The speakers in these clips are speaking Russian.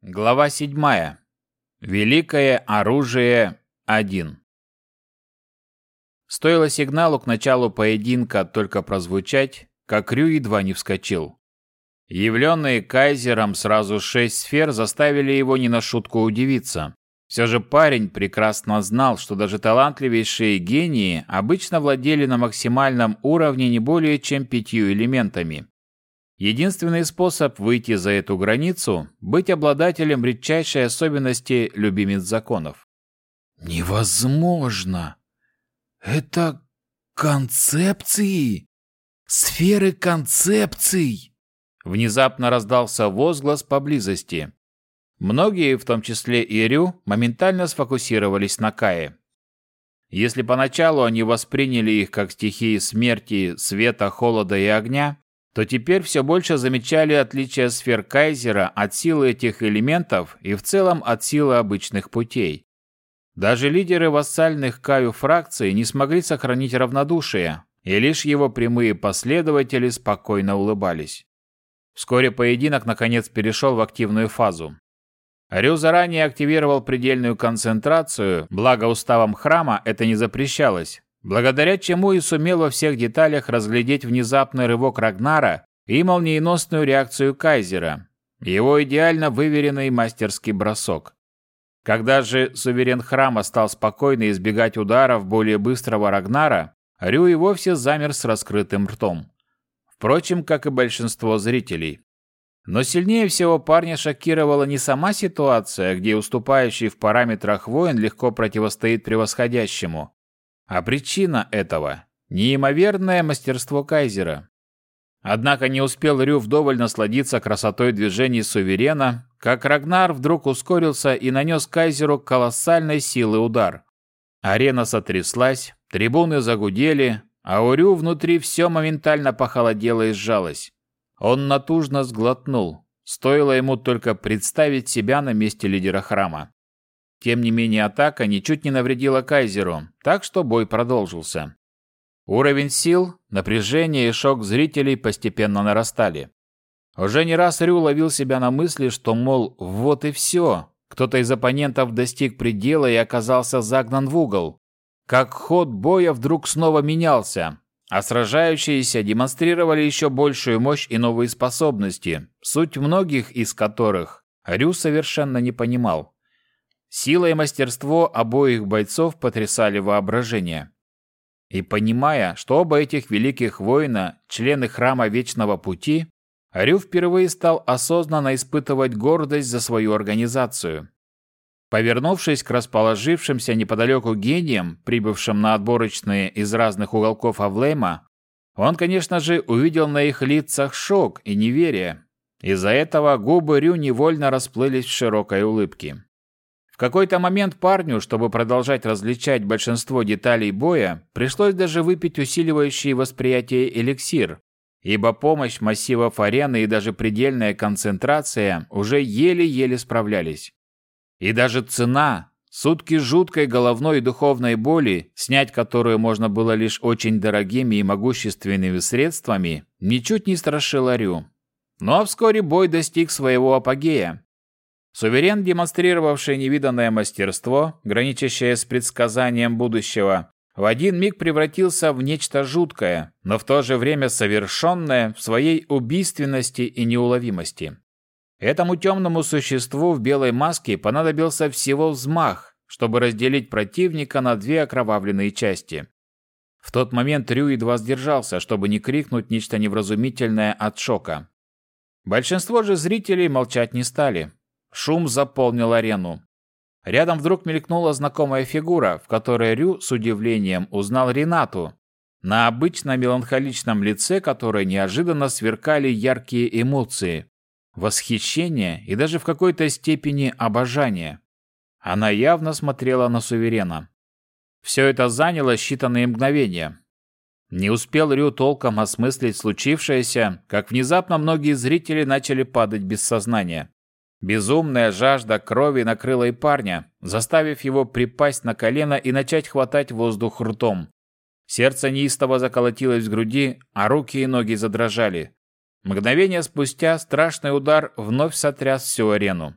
Глава 7. Великое оружие 1. Стоило сигналу к началу поединка только прозвучать, как Рю едва не вскочил. Явленные кайзером сразу шесть сфер заставили его не на шутку удивиться. Все же парень прекрасно знал, что даже талантливейшие гении обычно владели на максимальном уровне не более чем пятью элементами. Единственный способ выйти за эту границу – быть обладателем редчайшей особенности любимец законов. «Невозможно! Это концепции! Сферы концепций!» Внезапно раздался возглас поблизости. Многие, в том числе и Рю, моментально сфокусировались на Кае. Если поначалу они восприняли их как стихии смерти, света, холода и огня, то теперь все больше замечали отличия сфер Кайзера от силы этих элементов и в целом от силы обычных путей. Даже лидеры вассальных Каю фракций не смогли сохранить равнодушие, и лишь его прямые последователи спокойно улыбались. Вскоре поединок наконец перешел в активную фазу. Рю заранее активировал предельную концентрацию, благо уставом храма это не запрещалось, благодаря чему и сумел во всех деталях разглядеть внезапный рывок Рагнара и молниеносную реакцию Кайзера, его идеально выверенный мастерский бросок. Когда же суверен храма стал спокойно избегать ударов более быстрого Рагнара, Рю и вовсе замер с раскрытым ртом. Впрочем, как и большинство зрителей. Но сильнее всего парня шокировала не сама ситуация, где уступающий в параметрах воин легко противостоит превосходящему, а причина этого – неимоверное мастерство Кайзера. Однако не успел Рю вдоволь насладиться красотой движений суверена, как Рагнар вдруг ускорился и нанес Кайзеру колоссальной силы удар. Арена сотряслась, трибуны загудели, а у Рю внутри все моментально похолодело и сжалось. Он натужно сглотнул, стоило ему только представить себя на месте лидера храма. Тем не менее, атака ничуть не навредила Кайзеру, так что бой продолжился. Уровень сил, напряжение и шок зрителей постепенно нарастали. Уже не раз Рю ловил себя на мысли, что, мол, вот и все. Кто-то из оппонентов достиг предела и оказался загнан в угол. Как ход боя вдруг снова менялся, а сражающиеся демонстрировали еще большую мощь и новые способности, суть многих из которых Рю совершенно не понимал. Сила и мастерство обоих бойцов потрясали воображение. И понимая, что оба этих великих воина – члены Храма Вечного Пути, Рю впервые стал осознанно испытывать гордость за свою организацию. Повернувшись к расположившимся неподалеку гениям, прибывшим на отборочные из разных уголков Авлейма, он, конечно же, увидел на их лицах шок и неверие. Из-за этого губы Рю невольно расплылись в широкой улыбке. Какой-то момент парню, чтобы продолжать различать большинство деталей боя, пришлось даже выпить усиливающий восприятие эликсир, ибо помощь массивов арены и даже предельная концентрация уже еле-еле справлялись. И даже цена, сутки жуткой головной и духовной боли, снять которую можно было лишь очень дорогими и могущественными средствами, ничуть не страшила Рю. А вскоре бой достиг своего апогея. Суверен, демонстрировавший невиданное мастерство, граничащее с предсказанием будущего, в один миг превратился в нечто жуткое, но в то же время совершенное в своей убийственности и неуловимости. Этому темному существу в белой маске понадобился всего взмах, чтобы разделить противника на две окровавленные части. В тот момент Рю едва сдержался, чтобы не крикнуть нечто невразумительное от шока. Большинство же зрителей молчать не стали, Шум заполнил арену. Рядом вдруг мелькнула знакомая фигура, в которой Рю с удивлением узнал Ренату, на обычно меланхоличном лице которой неожиданно сверкали яркие эмоции, восхищение и даже в какой-то степени обожание. Она явно смотрела на суверена. Все это заняло считанные мгновения. Не успел Рю толком осмыслить случившееся, как внезапно многие зрители начали падать без сознания. Безумная жажда крови накрыла и парня, заставив его припасть на колено и начать хватать воздух ртом. Сердце неистово заколотилось в груди, а руки и ноги задрожали. Мгновение спустя страшный удар вновь сотряс всю арену.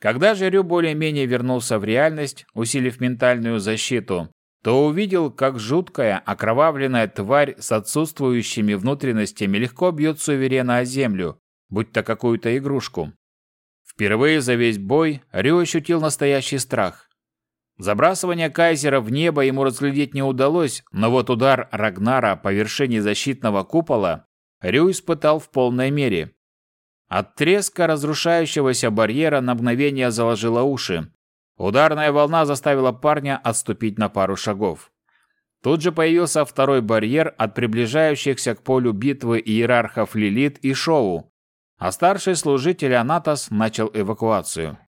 Когда же Рю более-менее вернулся в реальность, усилив ментальную защиту, то увидел, как жуткая, окровавленная тварь с отсутствующими внутренностями легко бьет суверена о землю, будь то какую-то игрушку. Впервые за весь бой Рю ощутил настоящий страх. Забрасывание Кайзера в небо ему разглядеть не удалось, но вот удар Рагнара по вершине защитного купола Рю испытал в полной мере. От треска разрушающегося барьера на мгновение заложило уши. Ударная волна заставила парня отступить на пару шагов. Тут же появился второй барьер от приближающихся к полю битвы иерархов Лилит и Шоу, а старший служитель Анатос начал эвакуацию.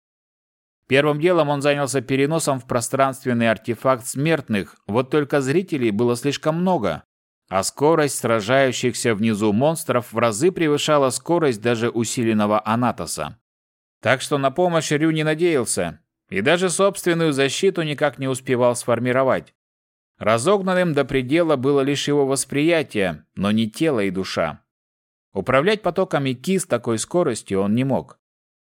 Первым делом он занялся переносом в пространственный артефакт смертных, вот только зрителей было слишком много, а скорость сражающихся внизу монстров в разы превышала скорость даже усиленного Анатоса. Так что на помощь Рю не надеялся, и даже собственную защиту никак не успевал сформировать. Разогнанным до предела было лишь его восприятие, но не тело и душа. Управлять потоками Ки с такой скоростью он не мог.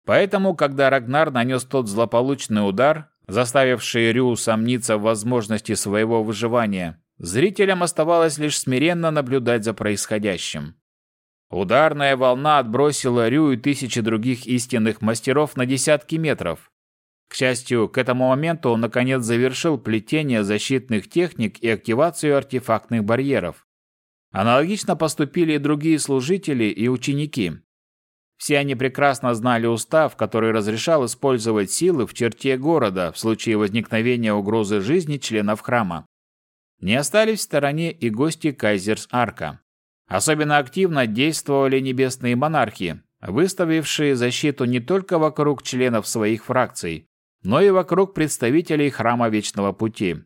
Поэтому, когда Рагнар нанес тот злополучный удар, заставивший Рю сомниться в возможности своего выживания, зрителям оставалось лишь смиренно наблюдать за происходящим. Ударная волна отбросила Рю и тысячи других истинных мастеров на десятки метров. К счастью, к этому моменту он наконец завершил плетение защитных техник и активацию артефактных барьеров. Аналогично поступили и другие служители и ученики. Все они прекрасно знали устав, который разрешал использовать силы в черте города в случае возникновения угрозы жизни членов храма. Не остались в стороне и гости Кайзерс-Арка. Особенно активно действовали небесные монархи, выставившие защиту не только вокруг членов своих фракций, но и вокруг представителей Храма Вечного Пути.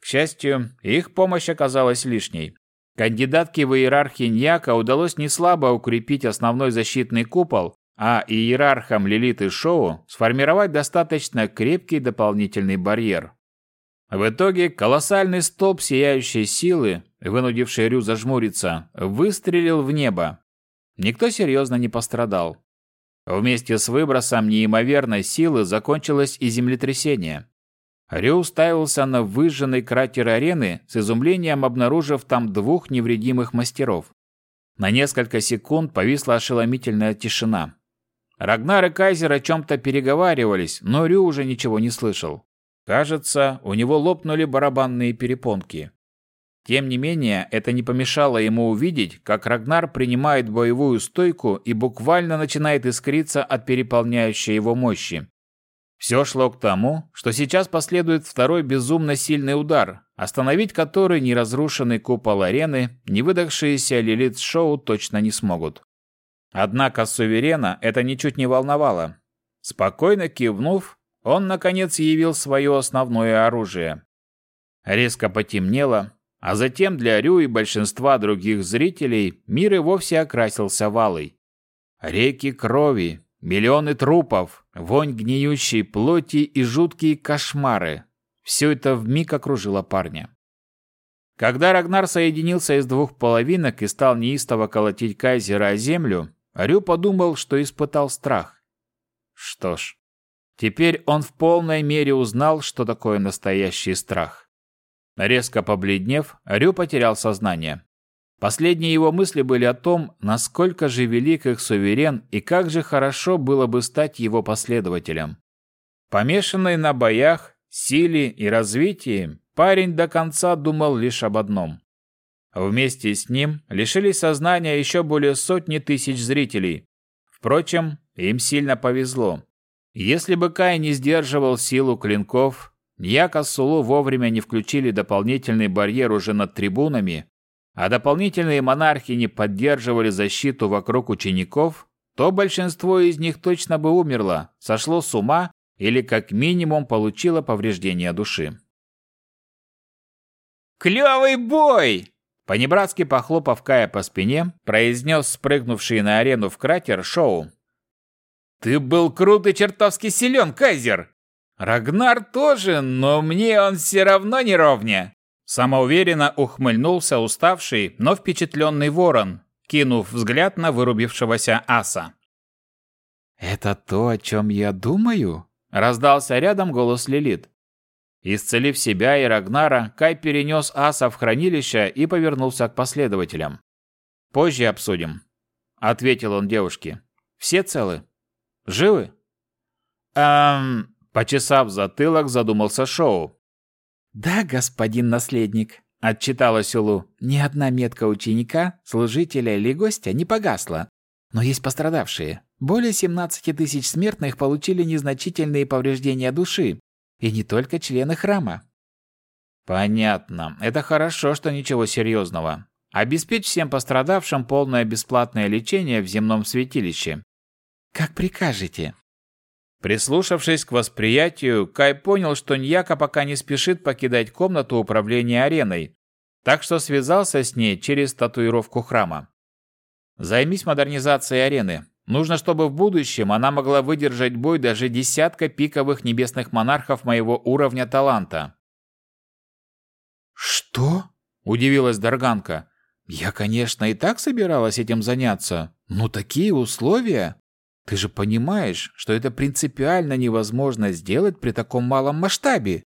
К счастью, их помощь оказалась лишней. Кандидатке в иерархии Ньяка удалось неслабо укрепить основной защитный купол, а иерархам Лилит и Шоу сформировать достаточно крепкий дополнительный барьер. В итоге колоссальный столб сияющей силы, вынудивший Рю зажмуриться, выстрелил в небо. Никто серьезно не пострадал. Вместе с выбросом неимоверной силы закончилось и землетрясение. Рю уставился на выжженный кратер арены, с изумлением обнаружив там двух невредимых мастеров. На несколько секунд повисла ошеломительная тишина. Рагнар и Кайзер о чем-то переговаривались, но Рю уже ничего не слышал. Кажется, у него лопнули барабанные перепонки. Тем не менее, это не помешало ему увидеть, как Рагнар принимает боевую стойку и буквально начинает искриться от переполняющей его мощи. Все шло к тому, что сейчас последует второй безумно сильный удар, остановить который ни разрушенный купол арены, ни выдохшиеся Лилит Шоу точно не смогут. Однако Суверена это ничуть не волновало. Спокойно кивнув, он, наконец, явил свое основное оружие. Резко потемнело, а затем для Рю и большинства других зрителей мир и вовсе окрасился валой. Реки крови, Миллионы трупов, вонь гниющей плоти и жуткие кошмары. Все это вмиг окружило парня. Когда Рагнар соединился из двух половинок и стал неистово колотить Кайзера о землю, Рю подумал, что испытал страх. Что ж, теперь он в полной мере узнал, что такое настоящий страх. Резко побледнев, Рю потерял сознание. Последние его мысли были о том, насколько же велик их суверен и как же хорошо было бы стать его последователем. Помешанный на боях, силе и развитии, парень до конца думал лишь об одном. Вместе с ним лишились сознания еще более сотни тысяч зрителей. Впрочем, им сильно повезло. Если бы Кай не сдерживал силу клинков, Ньяка Сулу вовремя не включили дополнительный барьер уже над трибунами, а дополнительные монархи не поддерживали защиту вокруг учеников, то большинство из них точно бы умерло, сошло с ума или как минимум получило повреждение души. «Клевый бой!» Понебратски похлопав Кая по спине, произнес спрыгнувший на арену в кратер Шоу. «Ты был крут и чертовски силен, Кайзер! Рагнар тоже, но мне он все равно не ровня!» Самоуверенно ухмыльнулся уставший, но впечатленный ворон, кинув взгляд на вырубившегося аса. Это то, о чем я думаю? Раздался рядом голос Лилит. Исцелив себя и Рагнара, Кай перенес аса в хранилище и повернулся к последователям. «Позже обсудим», — ответил он девушке. «Все целы? Живы?» «Эм...» — почесав затылок, задумался Шоу. «Да, господин наследник», — отчиталась Улу. «Ни одна метка ученика, служителя или гостя не погасла. Но есть пострадавшие. Более 17 тысяч смертных получили незначительные повреждения души, и не только члены храма. Понятно. Это хорошо, что ничего серьезного. Обеспечь всем пострадавшим полное бесплатное лечение в земном святилище. Как прикажете. Прислушавшись к восприятию, Кай понял, что Ньяка пока не спешит покидать комнату управления ареной, так что связался с ней через татуировку храма. Займись модернизацией арены. Нужно, чтобы в будущем она могла выдержать бой даже десятка пиковых небесных монархов моего уровня таланта. «Что?» – удивилась Дарганка. «Я, конечно, и так собиралась этим заняться, но такие условия? Ты же понимаешь, что это принципиально невозможно сделать при таком малом масштабе.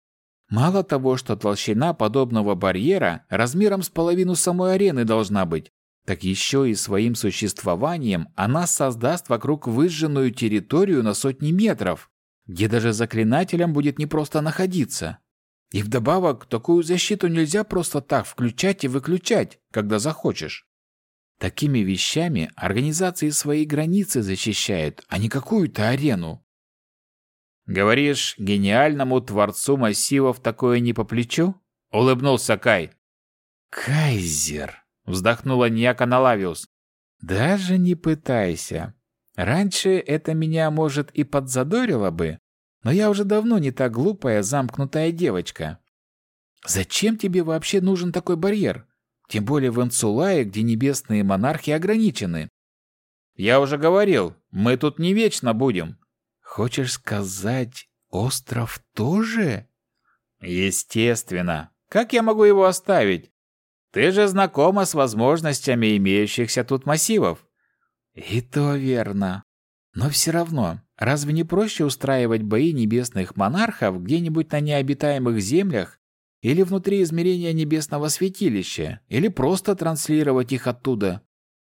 Мало того, что толщина подобного барьера размером с половину самой арены должна быть, так еще и своим существованием она создаст вокруг выжженную территорию на сотни метров, где даже заклинателям будет непросто находиться. И вдобавок, такую защиту нельзя просто так включать и выключать, когда захочешь. Такими вещами организации свои границы защищают, а не какую-то арену. «Говоришь, гениальному творцу массивов такое не по плечу?» — улыбнулся Кай. «Кайзер!» Вздохнула Ньяка Налавиус. «Даже не пытайся. Раньше это меня, может, и подзадорило бы, но я уже давно не та глупая, замкнутая девочка. Зачем тебе вообще нужен такой барьер? Тем более в Инсулае, где небесные монархи ограничены. Я уже говорил, мы тут не вечно будем. Хочешь сказать, остров тоже? Естественно. Как я могу его оставить? Ты же знакома с возможностями имеющихся тут массивов. И то верно. Но все равно, разве не проще устраивать бои небесных монархов где-нибудь на необитаемых землях или внутри измерения небесного святилища, или просто транслировать их оттуда?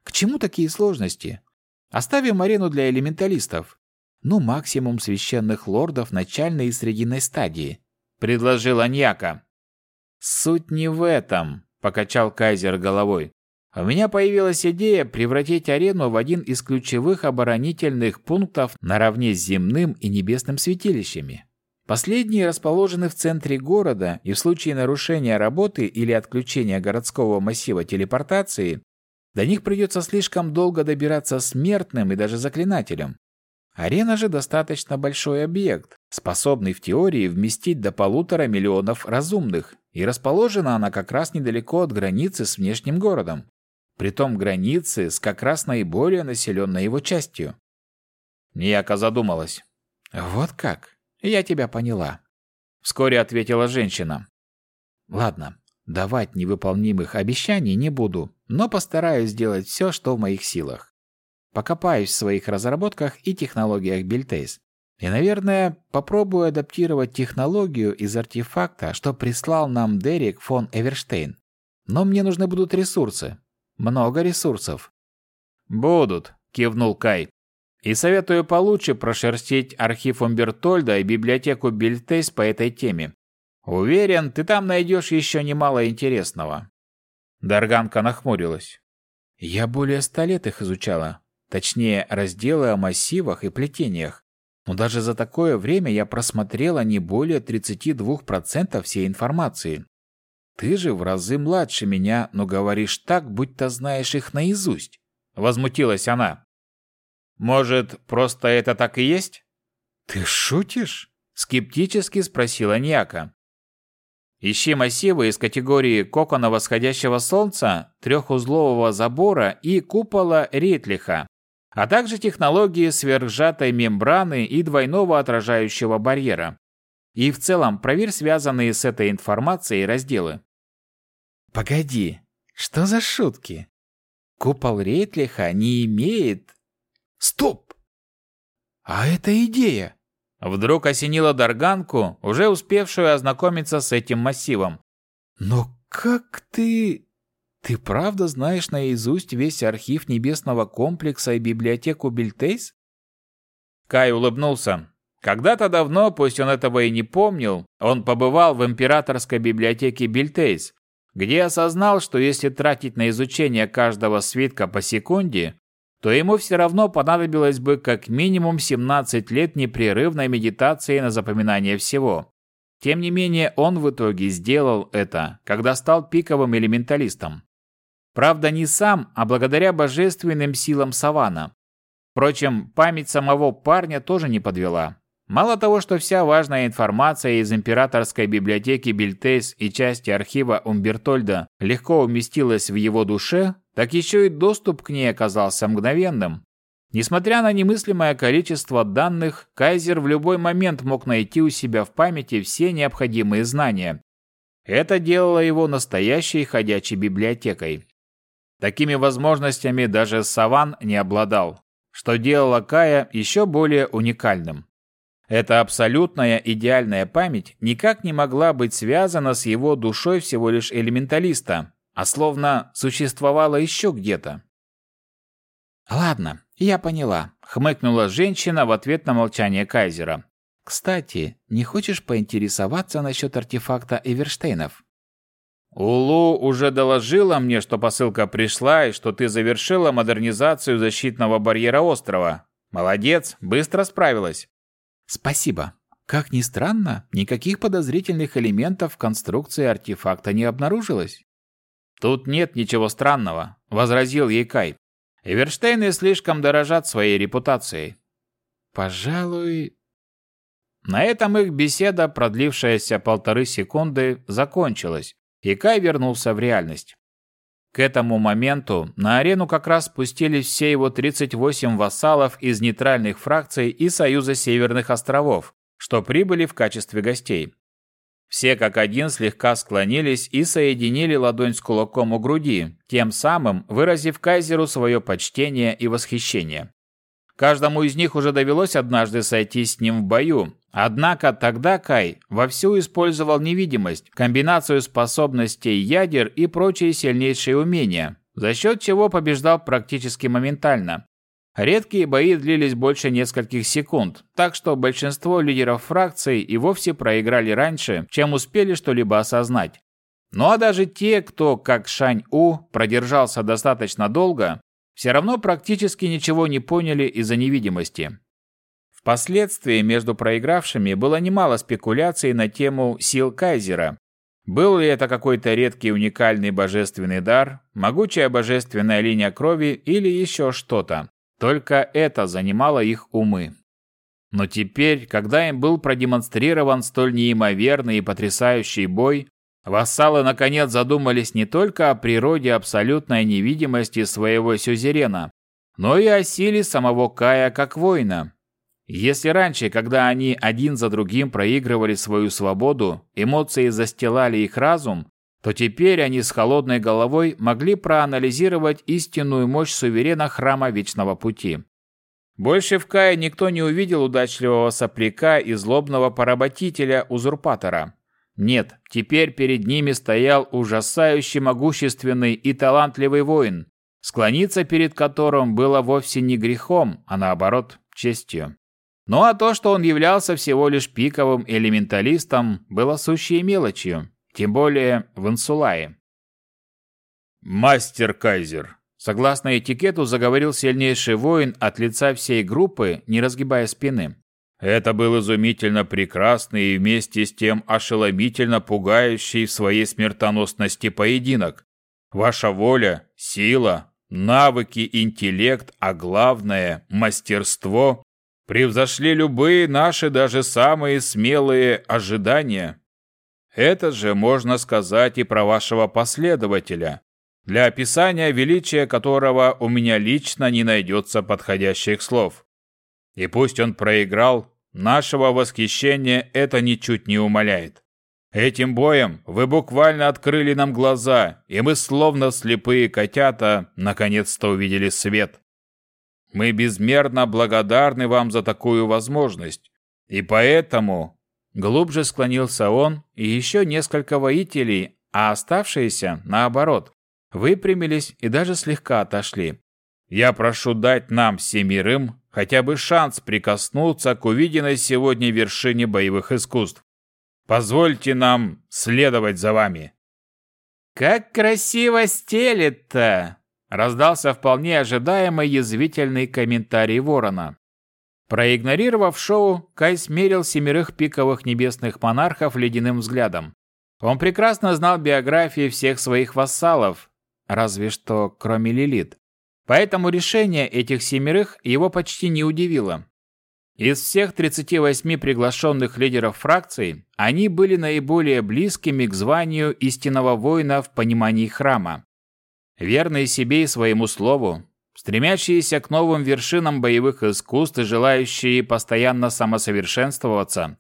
К чему такие сложности? Оставим арену для элементалистов. Ну, максимум священных лордов начальной и срединной стадии, предложил Аньяка. Суть не в этом, покачал Кайзер головой. У меня появилась идея превратить арену в один из ключевых оборонительных пунктов наравне с земным и небесным святилищами. Последние расположены в центре города, и в случае нарушения работы или отключения городского массива телепортации, до них придется слишком долго добираться смертным и даже заклинателям. Арена же достаточно большой объект, способный в теории вместить до полутора миллионов разумных, и расположена она как раз недалеко от границы с внешним городом. Притом границы с как раз наиболее населенной его частью. Нияка задумалась. «Вот как? Я тебя поняла», — вскоре ответила женщина. «Ладно, давать невыполнимых обещаний не буду, но постараюсь сделать все, что в моих силах. Покопаюсь в своих разработках и технологиях Бильтейс. И, наверное, попробую адаптировать технологию из артефакта, что прислал нам Дерек фон Эверштейн. Но мне нужны будут ресурсы. Много ресурсов. «Будут», — кивнул Кай. «И советую получше прошерстить архив Умбертольда и библиотеку Бильтейс по этой теме. Уверен, ты там найдешь еще немало интересного». Дарганка нахмурилась. «Я более ста лет их изучала. Точнее, разделы о массивах и плетениях. Но даже за такое время я просмотрела не более 32% всей информации. Ты же в разы младше меня, но говоришь так, будто знаешь их наизусть. Возмутилась она. Может, просто это так и есть? Ты шутишь? Скептически спросила Ньяка. Ищи массивы из категории кокона восходящего солнца, трехузлового забора и купола Ритлиха а также технологии сверхсжатой мембраны и двойного отражающего барьера. И в целом проверь связанные с этой информацией разделы. Погоди, что за шутки? Купол Рейтлиха не имеет... Стоп! А это идея!» Вдруг осенила Дарганку, уже успевшую ознакомиться с этим массивом. «Но как ты...» «Ты правда знаешь наизусть весь архив Небесного комплекса и библиотеку Бильтейс?» Кай улыбнулся. Когда-то давно, пусть он этого и не помнил, он побывал в императорской библиотеке Бильтейс, где осознал, что если тратить на изучение каждого свитка по секунде, то ему все равно понадобилось бы как минимум 17 лет непрерывной медитации на запоминание всего. Тем не менее, он в итоге сделал это, когда стал пиковым элементалистом. Правда, не сам, а благодаря божественным силам Савана. Впрочем, память самого парня тоже не подвела. Мало того, что вся важная информация из императорской библиотеки Бильтейс и части архива Умбертольда легко уместилась в его душе, так еще и доступ к ней оказался мгновенным. Несмотря на немыслимое количество данных, Кайзер в любой момент мог найти у себя в памяти все необходимые знания. Это делало его настоящей ходячей библиотекой. Такими возможностями даже Саван не обладал, что делало Кая еще более уникальным. Эта абсолютная идеальная память никак не могла быть связана с его душой всего лишь элементалиста, а словно существовала еще где-то. «Ладно, я поняла», — хмыкнула женщина в ответ на молчание Кайзера. «Кстати, не хочешь поинтересоваться насчет артефакта Эверштейнов?» «Улу уже доложила мне, что посылка пришла и что ты завершила модернизацию защитного барьера острова. Молодец, быстро справилась». Спасибо. Как ни странно, никаких подозрительных элементов в конструкции артефакта не обнаружилось. Тут нет ничего странного, возразил ей Кай. Эверштейны слишком дорожат своей репутацией. Пожалуй, на этом их беседа, продлившаяся полторы секунды, закончилась, и Кай вернулся в реальность. К этому моменту на арену как раз спустились все его 38 вассалов из нейтральных фракций и Союза Северных островов, что прибыли в качестве гостей. Все как один слегка склонились и соединили ладонь с кулаком у груди, тем самым выразив кайзеру свое почтение и восхищение. Каждому из них уже довелось однажды сойтись с ним в бою, однако тогда Кай вовсю использовал невидимость, комбинацию способностей ядер и прочие сильнейшие умения, за счет чего побеждал практически моментально. Редкие бои длились больше нескольких секунд, так что большинство лидеров фракций и вовсе проиграли раньше, чем успели что-либо осознать. Ну а даже те, кто, как Шань-У, продержался достаточно долго, все равно практически ничего не поняли из-за невидимости. Впоследствии между проигравшими было немало спекуляций на тему сил Кайзера. Был ли это какой-то редкий уникальный божественный дар, могучая божественная линия крови или еще что-то. Только это занимало их умы. Но теперь, когда им был продемонстрирован столь неимоверный и потрясающий бой, Вассалы наконец задумались не только о природе абсолютной невидимости своего сюзерена, но и о силе самого Кая как воина. Если раньше, когда они один за другим проигрывали свою свободу, эмоции застилали их разум, то теперь они с холодной головой могли проанализировать истинную мощь суверена Храма Вечного Пути. Больше в Кае никто не увидел удачливого сопляка и злобного поработителя-узурпатора. Нет, теперь перед ними стоял ужасающе могущественный и талантливый воин, склониться перед которым было вовсе не грехом, а наоборот, честью. Ну а то, что он являлся всего лишь пиковым элементалистом, было сущей мелочью, тем более в Инсулае. «Мастер Кайзер», согласно этикету заговорил сильнейший воин от лица всей группы, не разгибая спины. Это был изумительно прекрасный и вместе с тем ошеломительно пугающий в своей смертоносности поединок. Ваша воля, сила, навыки, интеллект, а главное – мастерство превзошли любые наши даже самые смелые ожидания. Это же можно сказать и про вашего последователя, для описания величия которого у меня лично не найдется подходящих слов. И пусть он проиграл, Нашего восхищения это ничуть не умаляет. Этим боем вы буквально открыли нам глаза, и мы, словно слепые котята, наконец-то увидели свет. Мы безмерно благодарны вам за такую возможность. И поэтому...» Глубже склонился он, и еще несколько воителей, а оставшиеся, наоборот, выпрямились и даже слегка отошли. «Я прошу дать нам, семерым, хотя бы шанс прикоснуться к увиденной сегодня вершине боевых искусств. Позвольте нам следовать за вами». «Как красиво стелет-то!» — раздался вполне ожидаемый язвительный комментарий ворона. Проигнорировав шоу, Кай смерил семерых пиковых небесных монархов ледяным взглядом. Он прекрасно знал биографии всех своих вассалов, разве что кроме Лилит. Поэтому решение этих семерых его почти не удивило. Из всех 38 приглашенных лидеров фракций, они были наиболее близкими к званию истинного воина в понимании храма. Верные себе и своему слову, стремящиеся к новым вершинам боевых искусств и желающие постоянно самосовершенствоваться,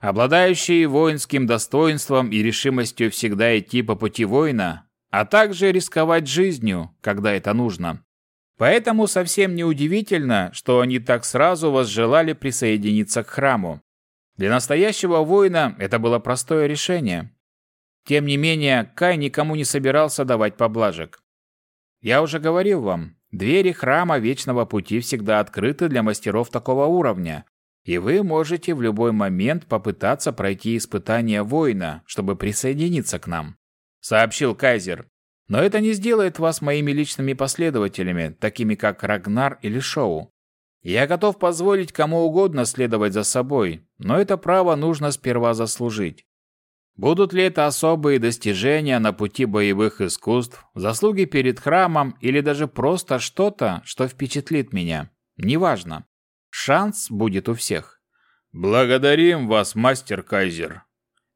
обладающие воинским достоинством и решимостью всегда идти по пути воина, а также рисковать жизнью, когда это нужно. Поэтому совсем не удивительно, что они так сразу возжелали присоединиться к храму. Для настоящего воина это было простое решение. Тем не менее, Кай никому не собирался давать поблажек. Я уже говорил вам, двери храма Вечного Пути всегда открыты для мастеров такого уровня, и вы можете в любой момент попытаться пройти испытание воина, чтобы присоединиться к нам», — сообщил Кайзер. Но это не сделает вас моими личными последователями, такими как Рагнар или Шоу. Я готов позволить кому угодно следовать за собой, но это право нужно сперва заслужить. Будут ли это особые достижения на пути боевых искусств, заслуги перед храмом или даже просто что-то, что впечатлит меня? Неважно. Шанс будет у всех. Благодарим вас, мастер Кайзер.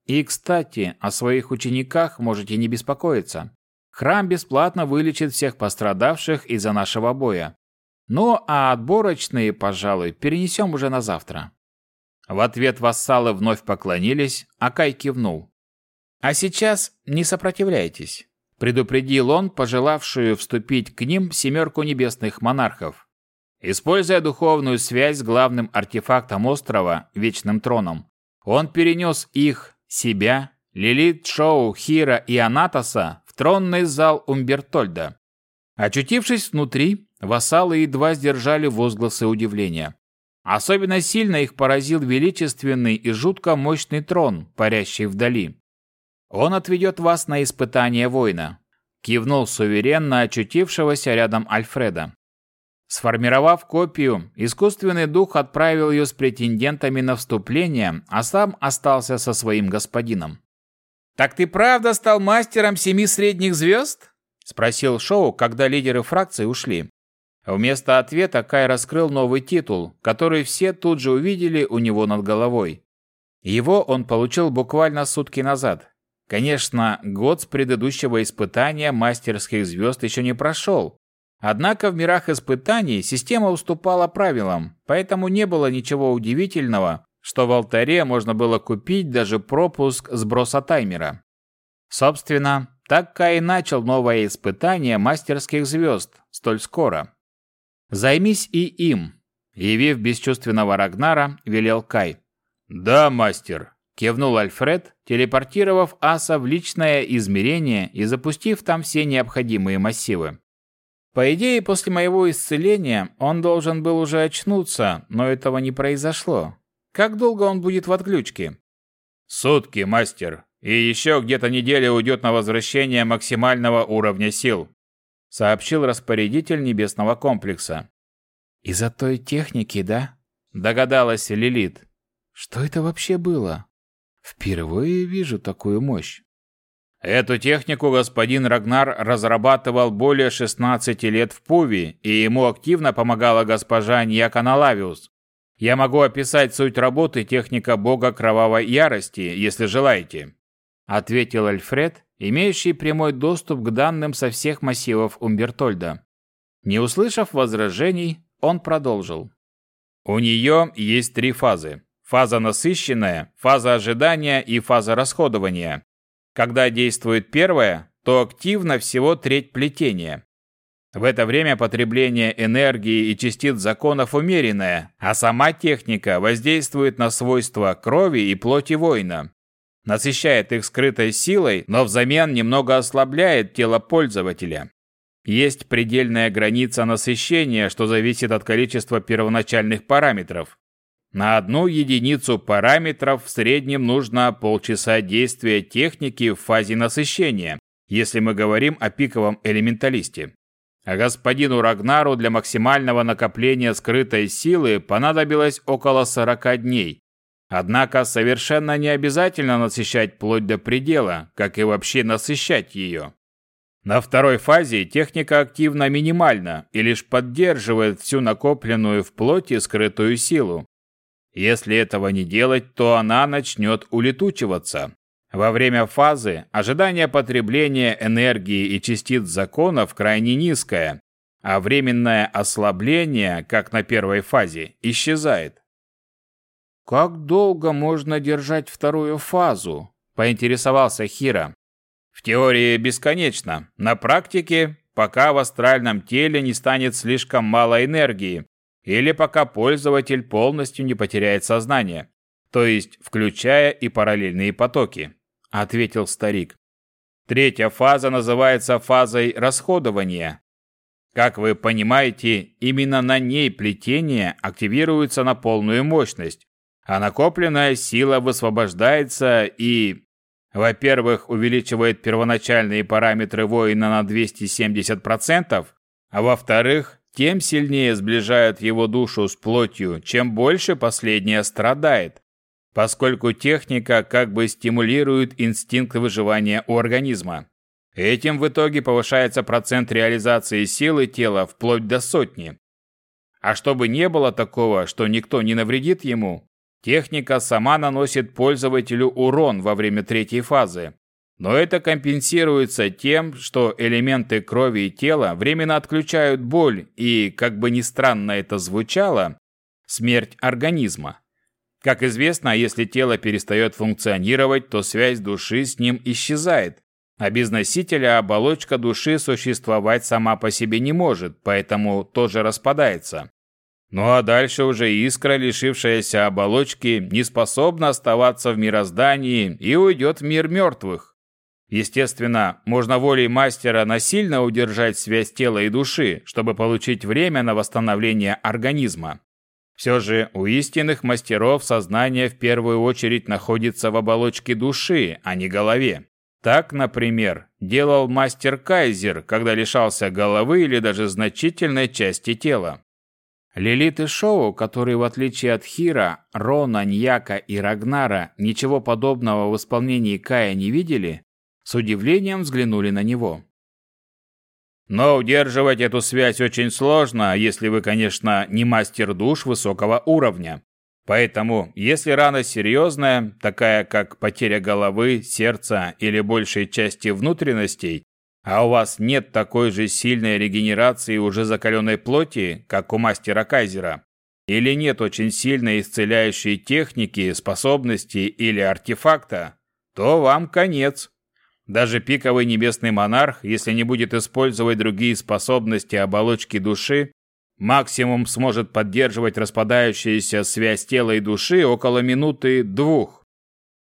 И, кстати, о своих учениках можете не беспокоиться. Храм бесплатно вылечит всех пострадавших из-за нашего боя. Ну, а отборочные, пожалуй, перенесем уже на завтра». В ответ вассалы вновь поклонились, а Кай кивнул. «А сейчас не сопротивляйтесь», — предупредил он, пожелавшую вступить к ним семерку небесных монархов. Используя духовную связь с главным артефактом острова, Вечным Троном, он перенес их, себя, Лилит, Шоу, Хира и Анатоса тронный зал Умбертольда. Очутившись внутри, вассалы едва сдержали возгласы удивления. Особенно сильно их поразил величественный и жутко мощный трон, парящий вдали. «Он отведет вас на испытание воина», — кивнул суверенно очутившегося рядом Альфреда. Сформировав копию, искусственный дух отправил ее с претендентами на вступление, а сам остался со своим господином. «Так ты правда стал мастером семи средних звезд?» – спросил Шоу, когда лидеры фракции ушли. Вместо ответа Кай раскрыл новый титул, который все тут же увидели у него над головой. Его он получил буквально сутки назад. Конечно, год с предыдущего испытания мастерских звезд еще не прошел. Однако в мирах испытаний система уступала правилам, поэтому не было ничего удивительного, что в алтаре можно было купить даже пропуск сброса таймера. Собственно, так Кай начал новое испытание мастерских звезд столь скоро. «Займись и им», — явив бесчувственного Рагнара, велел Кай. «Да, мастер», — кивнул Альфред, телепортировав аса в личное измерение и запустив там все необходимые массивы. По идее, после моего исцеления он должен был уже очнуться, но этого не произошло. Как долго он будет в отключке? Сутки, мастер. И еще где-то неделя уйдет на возвращение максимального уровня сил, сообщил распорядитель небесного комплекса. Из-за той техники, да? Догадалась Лилит. Что это вообще было? Впервые вижу такую мощь. Эту технику господин Рагнар разрабатывал более 16 лет в Пуви, и ему активно помогала госпожа Ньякана Лавиус. Я могу описать суть работы техника бога кровавой ярости, если желаете, ответил Альфред, имеющий прямой доступ к данным со всех массивов Умбертольда. Не услышав возражений, он продолжил. У нее есть три фазы. Фаза насыщенная, фаза ожидания и фаза расходования. Когда действует первая, то активно всего треть плетения. В это время потребление энергии и частиц законов умеренное, а сама техника воздействует на свойства крови и плоти воина. Насыщает их скрытой силой, но взамен немного ослабляет тело пользователя. Есть предельная граница насыщения, что зависит от количества первоначальных параметров. На одну единицу параметров в среднем нужно полчаса действия техники в фазе насыщения, если мы говорим о пиковом элементалисте. А господину Рагнару для максимального накопления скрытой силы понадобилось около 40 дней. Однако совершенно не обязательно насыщать плоть до предела, как и вообще насыщать ее. На второй фазе техника активна минимально и лишь поддерживает всю накопленную в плоти скрытую силу. Если этого не делать, то она начнет улетучиваться. Во время фазы ожидание потребления энергии и частиц законов крайне низкое, а временное ослабление, как на первой фазе, исчезает. «Как долго можно держать вторую фазу?» – поинтересовался Хира. «В теории бесконечно. На практике, пока в астральном теле не станет слишком мало энергии, или пока пользователь полностью не потеряет сознание, то есть включая и параллельные потоки», – ответил старик. Третья фаза называется фазой расходования. Как вы понимаете, именно на ней плетение активируется на полную мощность, а накопленная сила высвобождается и, во-первых, увеличивает первоначальные параметры воина на 270%, а во-вторых, тем сильнее сближает его душу с плотью, чем больше последняя страдает, поскольку техника как бы стимулирует инстинкт выживания у организма. Этим в итоге повышается процент реализации силы тела вплоть до сотни. А чтобы не было такого, что никто не навредит ему, Техника сама наносит пользователю урон во время третьей фазы, но это компенсируется тем, что элементы крови и тела временно отключают боль и, как бы ни странно это звучало, смерть организма. Как известно, если тело перестает функционировать, то связь души с ним исчезает, а без носителя оболочка души существовать сама по себе не может, поэтому тоже распадается. Ну а дальше уже искра, лишившаяся оболочки, не способна оставаться в мироздании и уйдет в мир мертвых. Естественно, можно волей мастера насильно удержать связь тела и души, чтобы получить время на восстановление организма. Все же у истинных мастеров сознание в первую очередь находится в оболочке души, а не голове. Так, например, делал мастер Кайзер, когда лишался головы или даже значительной части тела. Лилит и Шоу, которые в отличие от Хира, Рона, Ньяка и Рагнара ничего подобного в исполнении Кая не видели, с удивлением взглянули на него. Но удерживать эту связь очень сложно, если вы, конечно, не мастер душ высокого уровня. Поэтому, если рана серьезная, такая как потеря головы, сердца или большей части внутренностей, а у вас нет такой же сильной регенерации уже закаленной плоти, как у мастера Кайзера, или нет очень сильной исцеляющей техники, способности или артефакта, то вам конец. Даже пиковый небесный монарх, если не будет использовать другие способности оболочки души, максимум сможет поддерживать распадающуюся связь тела и души около минуты-двух,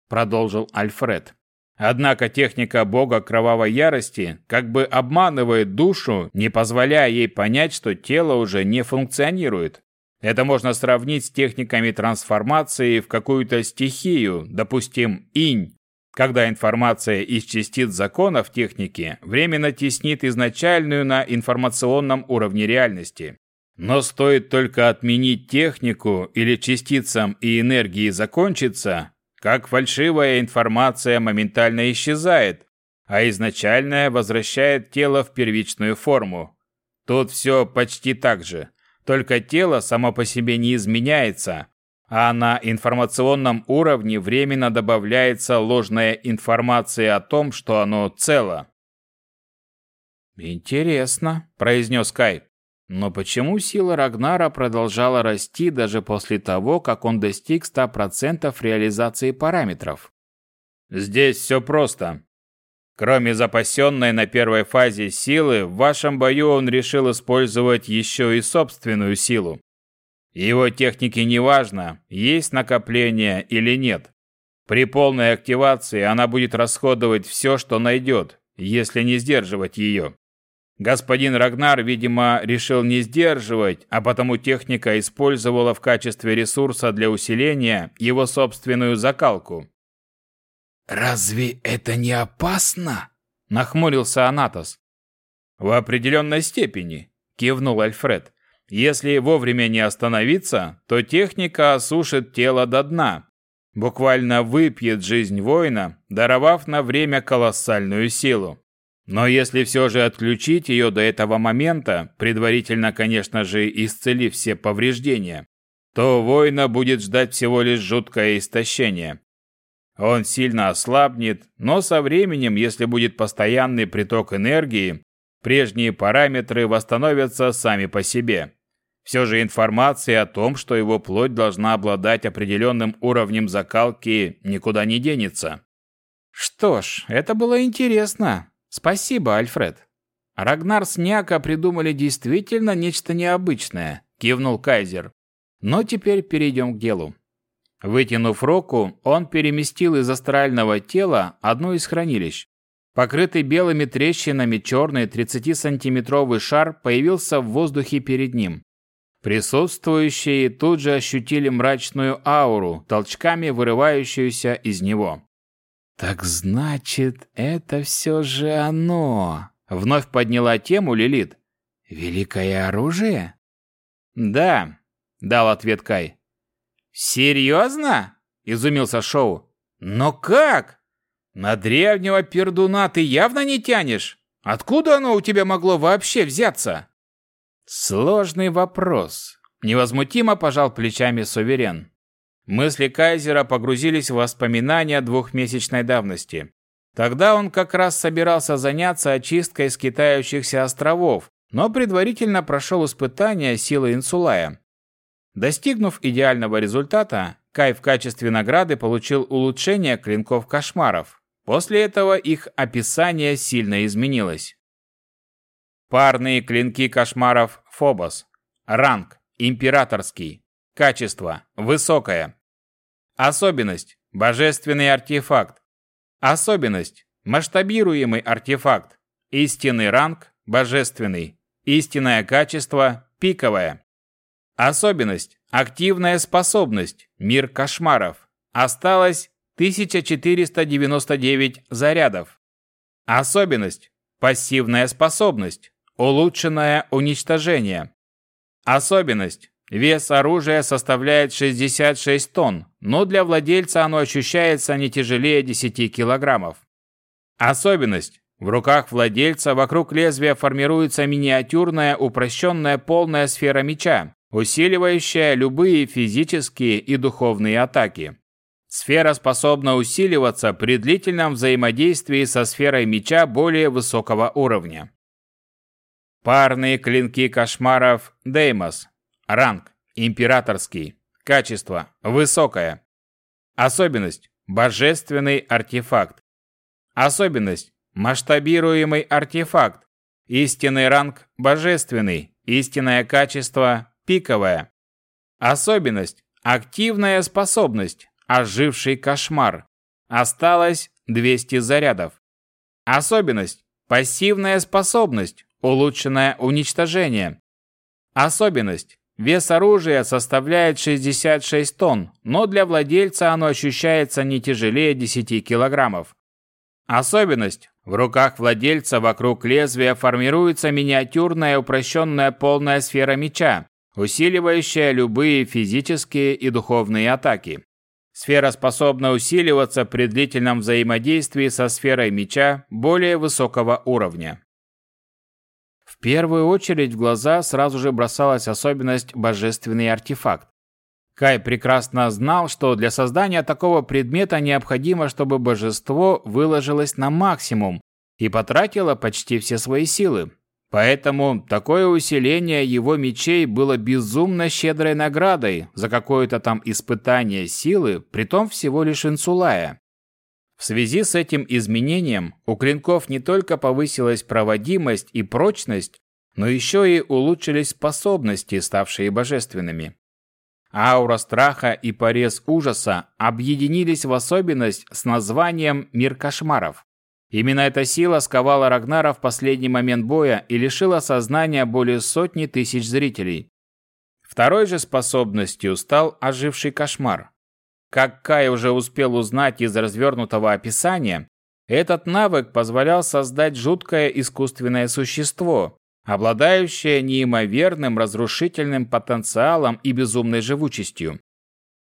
продолжил Альфред. Однако техника бога кровавой ярости как бы обманывает душу, не позволяя ей понять, что тело уже не функционирует. Это можно сравнить с техниками трансформации в какую-то стихию, допустим, инь, когда информация из частиц законов техники временно теснит изначальную на информационном уровне реальности. Но стоит только отменить технику или частицам и энергии закончиться, как фальшивая информация моментально исчезает, а изначальная возвращает тело в первичную форму. Тут все почти так же, только тело само по себе не изменяется, а на информационном уровне временно добавляется ложная информация о том, что оно цело. «Интересно», – произнес Кай. Но почему сила Рагнара продолжала расти даже после того, как он достиг 100% реализации параметров? Здесь все просто. Кроме запасенной на первой фазе силы, в вашем бою он решил использовать еще и собственную силу. Его технике не важно, есть накопление или нет. При полной активации она будет расходовать все, что найдет, если не сдерживать ее. Господин Рагнар, видимо, решил не сдерживать, а потому техника использовала в качестве ресурса для усиления его собственную закалку. «Разве это не опасно?» – нахмурился Анатос. «В определенной степени», – кивнул Альфред. «Если вовремя не остановиться, то техника осушит тело до дна, буквально выпьет жизнь воина, даровав на время колоссальную силу. Но если все же отключить ее до этого момента, предварительно, конечно же, исцелив все повреждения, то воина будет ждать всего лишь жуткое истощение. Он сильно ослабнет, но со временем, если будет постоянный приток энергии, прежние параметры восстановятся сами по себе. Все же информация о том, что его плоть должна обладать определенным уровнем закалки, никуда не денется. Что ж, это было интересно. Спасибо, Альфред. Рагнар с Няка придумали действительно нечто необычное, кивнул Кайзер. Но теперь перейдем к делу. Вытянув руку, он переместил из астрального тела одно из хранилищ. Покрытый белыми трещинами черный 30-сантиметровый шар появился в воздухе перед ним. Присутствующие тут же ощутили мрачную ауру, толчками вырывающуюся из него. «Так значит, это все же оно!» — вновь подняла тему Лилит. «Великое оружие?» «Да», — дал ответ Кай. «Серьезно?» — изумился Шоу. «Но как? На древнего пердуна ты явно не тянешь. Откуда оно у тебя могло вообще взяться?» Сложный вопрос. Невозмутимо пожал плечами суверен. Мысли Кайзера погрузились в воспоминания двухмесячной давности. Тогда он как раз собирался заняться очисткой скитающихся островов, но предварительно прошел испытание силы Инсулая. Достигнув идеального результата, Кай в качестве награды получил улучшение клинков кошмаров. После этого их описание сильно изменилось. Парные клинки кошмаров Фобос. Ранг императорский. Качество высокое. Особенность божественный артефакт. Особенность масштабируемый артефакт. Истинный ранг божественный. Истинное качество пиковое. Особенность активная способность мир кошмаров. Осталось 1499 зарядов. Особенность пассивная способность Улучшенное уничтожение. Особенность. Вес оружия составляет 66 тонн, но для владельца оно ощущается не тяжелее 10 килограммов. Особенность. В руках владельца вокруг лезвия формируется миниатюрная упрощенная полная сфера меча, усиливающая любые физические и духовные атаки. Сфера способна усиливаться при длительном взаимодействии со сферой меча более высокого уровня. Парные клинки кошмаров Деймос. Ранг императорский. Качество высокое. Особенность божественный артефакт. Особенность масштабируемый артефакт. Истинный ранг божественный. Истинное качество пиковое. Особенность активная способность. Оживший кошмар. Осталось 200 зарядов. Особенность пассивная способность. Улучшенное уничтожение. Особенность. Вес оружия составляет 66 тонн, но для владельца оно ощущается не тяжелее 10 килограммов. Особенность. В руках владельца вокруг лезвия формируется миниатюрная упрощенная полная сфера меча, усиливающая любые физические и духовные атаки. Сфера способна усиливаться при длительном взаимодействии со сферой меча более высокого уровня. Первую очередь в глаза сразу же бросалась особенность божественный артефакт. Кай прекрасно знал, что для создания такого предмета необходимо, чтобы божество выложилось на максимум и потратило почти все свои силы. Поэтому такое усиление его мечей было безумно щедрой наградой за какое-то там испытание силы, притом всего лишь инсулая. В связи с этим изменением у клинков не только повысилась проводимость и прочность, но еще и улучшились способности, ставшие божественными. Аура страха и порез ужаса объединились в особенность с названием «Мир кошмаров». Именно эта сила сковала Рагнара в последний момент боя и лишила сознания более сотни тысяч зрителей. Второй же способностью стал оживший кошмар. Как Кай уже успел узнать из развернутого описания, этот навык позволял создать жуткое искусственное существо, обладающее неимоверным разрушительным потенциалом и безумной живучестью.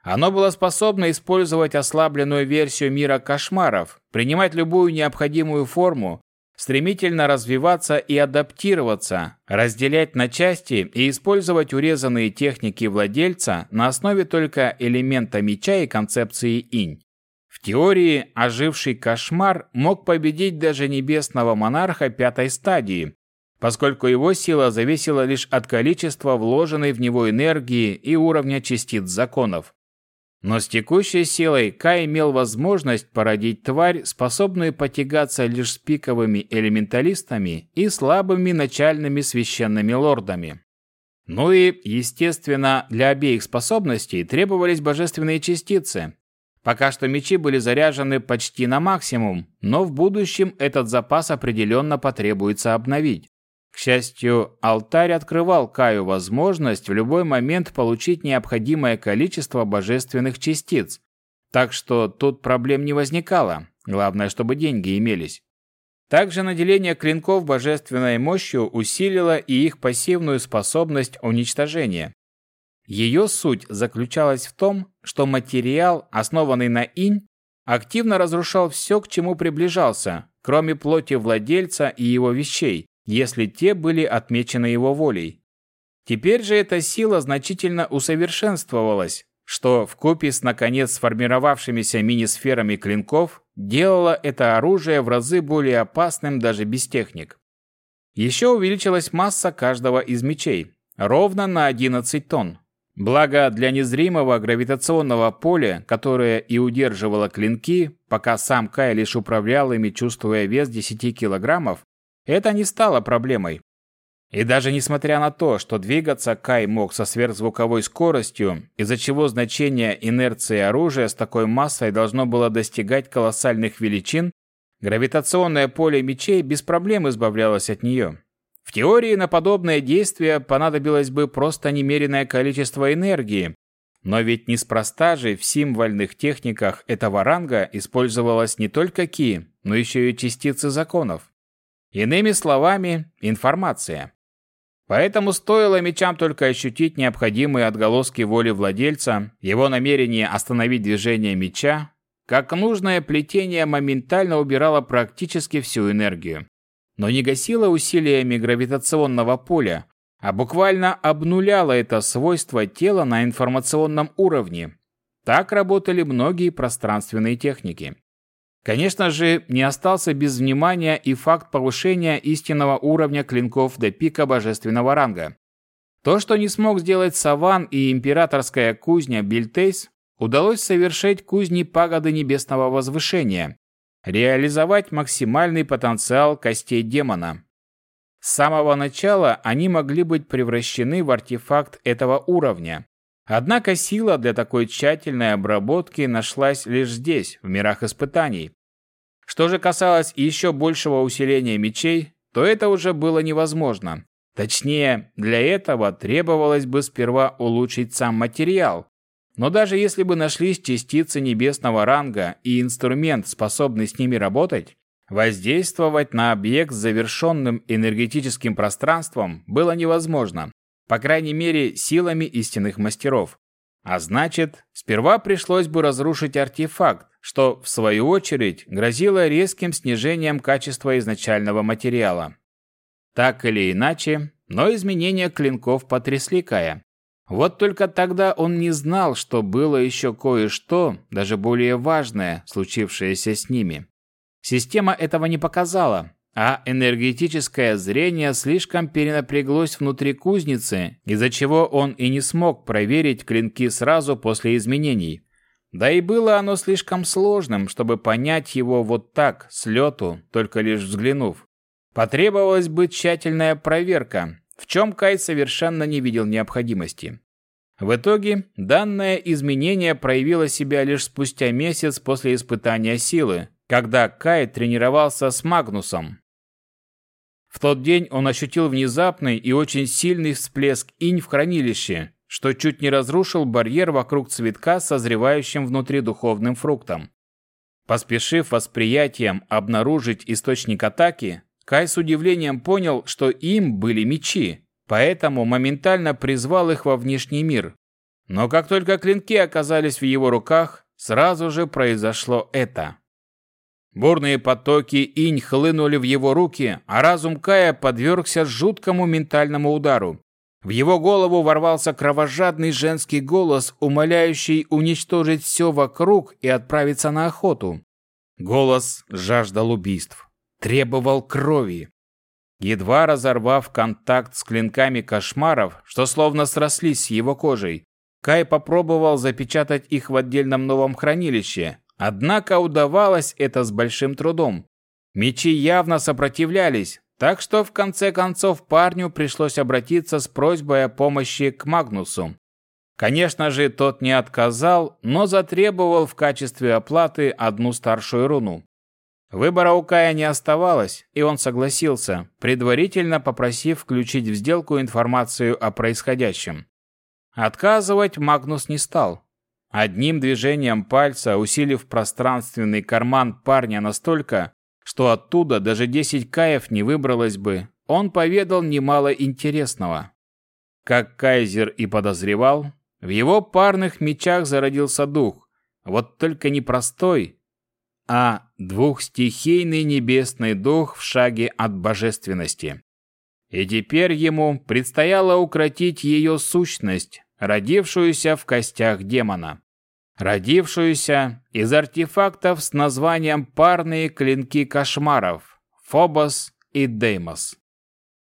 Оно было способно использовать ослабленную версию мира кошмаров, принимать любую необходимую форму, стремительно развиваться и адаптироваться, разделять на части и использовать урезанные техники владельца на основе только элемента меча и концепции инь. В теории оживший кошмар мог победить даже небесного монарха пятой стадии, поскольку его сила зависела лишь от количества вложенной в него энергии и уровня частиц законов. Но с текущей силой Кай имел возможность породить тварь, способную потягаться лишь с пиковыми элементалистами и слабыми начальными священными лордами. Ну и, естественно, для обеих способностей требовались божественные частицы. Пока что мечи были заряжены почти на максимум, но в будущем этот запас определенно потребуется обновить. К счастью, алтарь открывал Каю возможность в любой момент получить необходимое количество божественных частиц, так что тут проблем не возникало, главное, чтобы деньги имелись. Также наделение клинков божественной мощью усилило и их пассивную способность уничтожения. Ее суть заключалась в том, что материал, основанный на инь, активно разрушал все, к чему приближался, кроме плоти владельца и его вещей, если те были отмечены его волей. Теперь же эта сила значительно усовершенствовалась, что в купе с наконец сформировавшимися мини-сферами клинков делало это оружие в разы более опасным даже без техник. Еще увеличилась масса каждого из мечей, ровно на 11 тонн. Благо для незримого гравитационного поля, которое и удерживало клинки, пока сам Кай лишь управлял ими, чувствуя вес 10 килограммов, это не стало проблемой. И даже несмотря на то, что двигаться Кай мог со сверхзвуковой скоростью, из-за чего значение инерции оружия с такой массой должно было достигать колоссальных величин, гравитационное поле мечей без проблем избавлялось от нее. В теории на подобное действие понадобилось бы просто немеренное количество энергии, но ведь неспроста же в символьных техниках этого ранга использовалась не только ки, но еще и частицы законов. Иными словами, информация. Поэтому стоило мечам только ощутить необходимые отголоски воли владельца, его намерение остановить движение меча, как нужное плетение моментально убирало практически всю энергию. Но не гасило усилиями гравитационного поля, а буквально обнуляло это свойство тела на информационном уровне. Так работали многие пространственные техники. Конечно же, не остался без внимания и факт повышения истинного уровня клинков до пика божественного ранга. То, что не смог сделать Саван и императорская кузня Бильтейс, удалось совершить кузни пагоды небесного возвышения, реализовать максимальный потенциал костей демона. С самого начала они могли быть превращены в артефакт этого уровня. Однако сила для такой тщательной обработки нашлась лишь здесь, в мирах испытаний. Что же касалось еще большего усиления мечей, то это уже было невозможно. Точнее, для этого требовалось бы сперва улучшить сам материал. Но даже если бы нашлись частицы небесного ранга и инструмент, способный с ними работать, воздействовать на объект с завершенным энергетическим пространством было невозможно, по крайней мере силами истинных мастеров. А значит, сперва пришлось бы разрушить артефакт, что, в свою очередь, грозило резким снижением качества изначального материала. Так или иначе, но изменения клинков потрясли Кая. Вот только тогда он не знал, что было еще кое-что, даже более важное, случившееся с ними. Система этого не показала, а энергетическое зрение слишком перенапряглось внутри кузницы, из-за чего он и не смог проверить клинки сразу после изменений. Да и было оно слишком сложным, чтобы понять его вот так, с лету, только лишь взглянув. Потребовалась бы тщательная проверка, в чем Кай совершенно не видел необходимости. В итоге данное изменение проявило себя лишь спустя месяц после испытания силы, когда Кай тренировался с Магнусом. В тот день он ощутил внезапный и очень сильный всплеск инь в хранилище, что чуть не разрушил барьер вокруг цветка созревающим внутри духовным фруктом. Поспешив восприятием обнаружить источник атаки, Кай с удивлением понял, что им были мечи, поэтому моментально призвал их во внешний мир. Но как только клинки оказались в его руках, сразу же произошло это. Бурные потоки инь хлынули в его руки, а разум Кая подвергся жуткому ментальному удару. В его голову ворвался кровожадный женский голос, умоляющий уничтожить все вокруг и отправиться на охоту. Голос жаждал убийств, требовал крови. Едва разорвав контакт с клинками кошмаров, что словно срослись с его кожей, Кай попробовал запечатать их в отдельном новом хранилище, Однако удавалось это с большим трудом. Мечи явно сопротивлялись, так что в конце концов парню пришлось обратиться с просьбой о помощи к Магнусу. Конечно же, тот не отказал, но затребовал в качестве оплаты одну старшую руну. Выбора у Кая не оставалось, и он согласился, предварительно попросив включить в сделку информацию о происходящем. Отказывать Магнус не стал. Одним движением пальца, усилив пространственный карман парня настолько, что оттуда даже 10 каев не выбралось бы, он поведал немало интересного. Как Кайзер и подозревал, в его парных мечах зародился дух, вот только не простой, а двухстихийный небесный дух в шаге от божественности. И теперь ему предстояло укротить ее сущность, родившуюся в костях демона родившуюся из артефактов с названием «Парные клинки кошмаров» Фобос и Деймос.